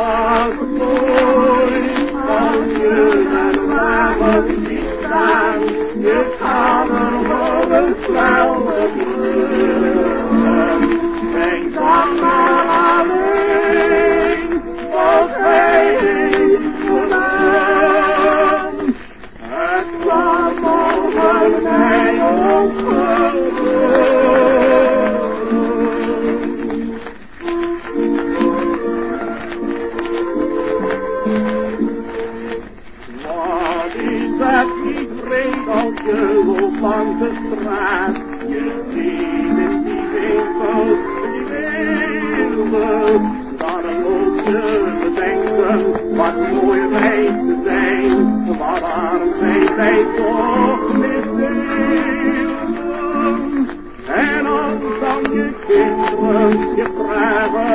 love, niet vreemd als je loopt langs de straat? Je ziet in die winkels, die wereld. Dan moet je bedenken wat mooi wijs te zijn. Wat arm zijn wij toch misdeelden. En als dan je kinderen je vragen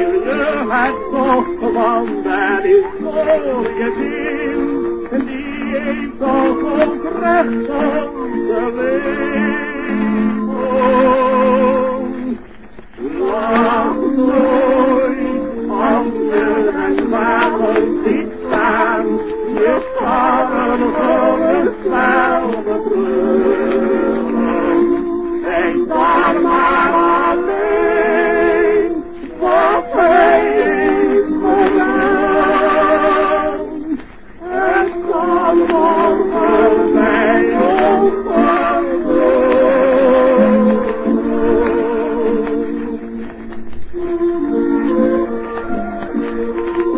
Wil je het toch, want er is voor je zin, die heeft toch ook recht op de Thank you.